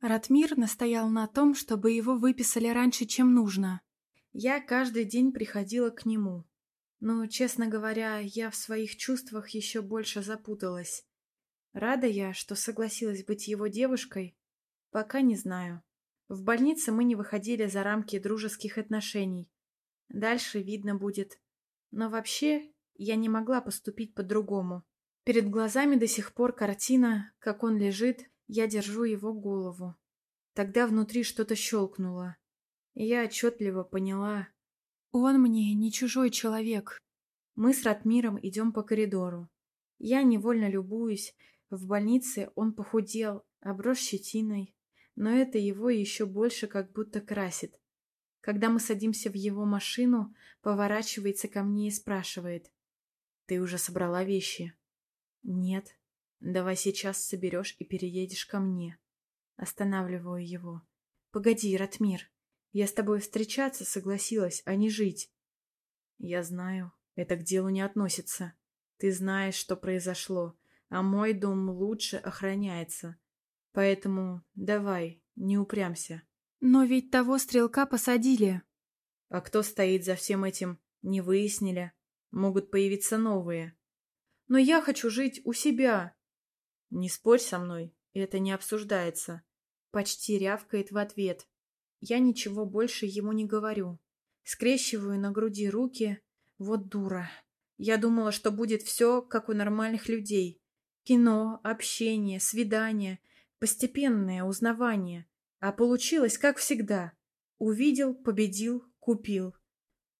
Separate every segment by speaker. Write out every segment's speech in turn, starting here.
Speaker 1: Ратмир настоял на том, чтобы его выписали раньше, чем нужно. Я каждый день приходила к нему. Но, честно говоря, я в своих чувствах еще больше запуталась. Рада я, что согласилась быть его девушкой? Пока не знаю. В больнице мы не выходили за рамки дружеских отношений. Дальше видно будет. Но вообще я не могла поступить по-другому. Перед глазами до сих пор картина, как он лежит, я держу его голову. Тогда внутри что-то щелкнуло. И я отчетливо поняла. Он мне не чужой человек. Мы с Ратмиром идем по коридору. Я невольно любуюсь. В больнице он похудел, оброс щетиной, но это его еще больше как будто красит. Когда мы садимся в его машину, поворачивается ко мне и спрашивает. «Ты уже собрала вещи?» «Нет. Давай сейчас соберешь и переедешь ко мне». Останавливаю его. «Погоди, Ратмир. Я с тобой встречаться согласилась, а не жить». «Я знаю. Это к делу не относится. Ты знаешь, что произошло, а мой дом лучше охраняется. Поэтому давай, не упрямся.
Speaker 2: Но ведь того стрелка посадили.
Speaker 1: А кто стоит за всем этим, не выяснили. Могут появиться новые. Но я хочу жить у себя. Не спорь со мной, это не обсуждается. Почти рявкает в ответ. Я ничего больше ему не говорю. Скрещиваю на груди руки. Вот дура. Я думала, что будет все, как у нормальных людей. Кино, общение, свидания — Постепенное узнавание. А получилось, как всегда. Увидел, победил, купил.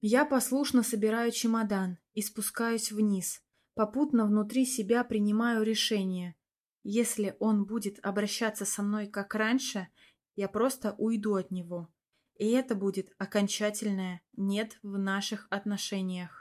Speaker 1: Я послушно собираю чемодан и спускаюсь вниз. Попутно внутри себя принимаю решение. Если он будет обращаться со мной как раньше, я просто уйду от него. И это будет окончательное «нет» в наших отношениях.